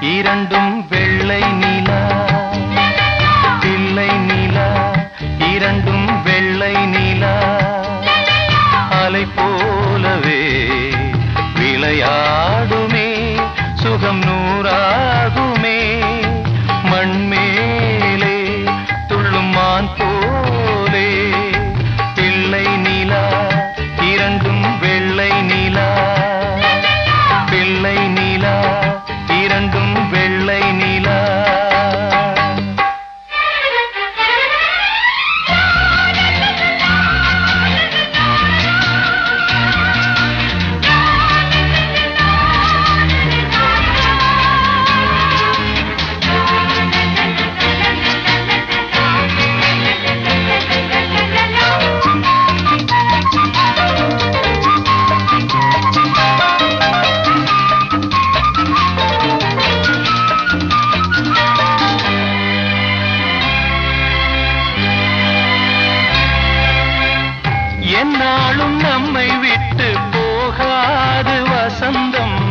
இரண்டும் வெள்ளை நிலா. பிள்ளை நிலா. இரண்டும் வெள்ளை நிலா. அலை போலவே விளையாடுமே சுகம் நூறா நாளும் நம்மை விட்டு போகாது வசந்தம்.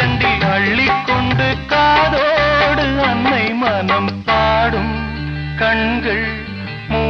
இரண்டில் அள்ளிக்கொண்டு காதோடு அன்னை மனம் பாடும் கண்கள் மூ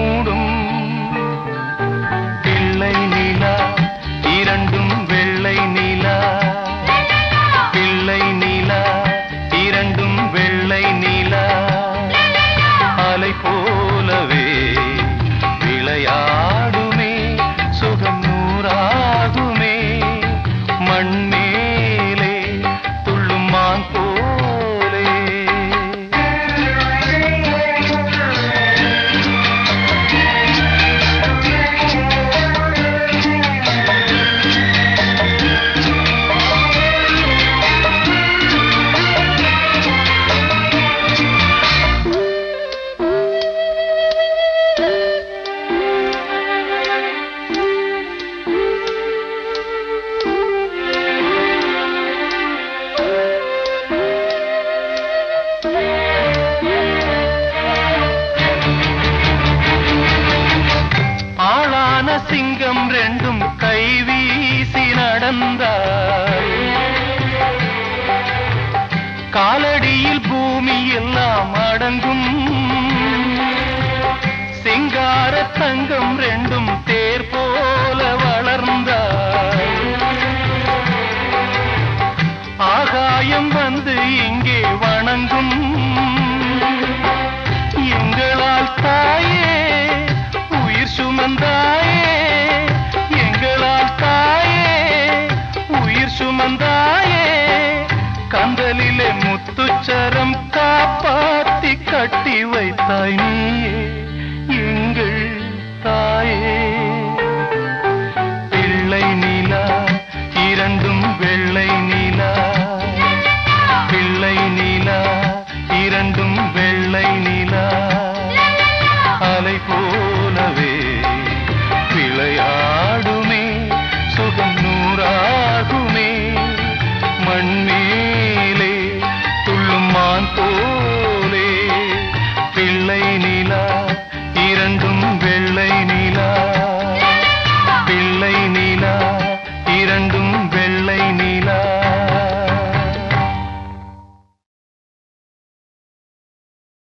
சிங்கம் ரெண்டும் கை வீசி நடந்தாய். காலடியில் பூமி எல்லாம் அடங்கும். சிங்கார தங்கம் ரெண்டும் தேர் போல வளர்ந்தாய். ஆகாயம் வந்து இங்கே வணங்கும். எங்களால் தாயே சுமந்தாயே எங்களால் தாயே உயிர் சுமந்தாயே கந்தலிலே முத்துச்சரம் காப்பாத்தி கட்டி வைத்தாய் நீயே.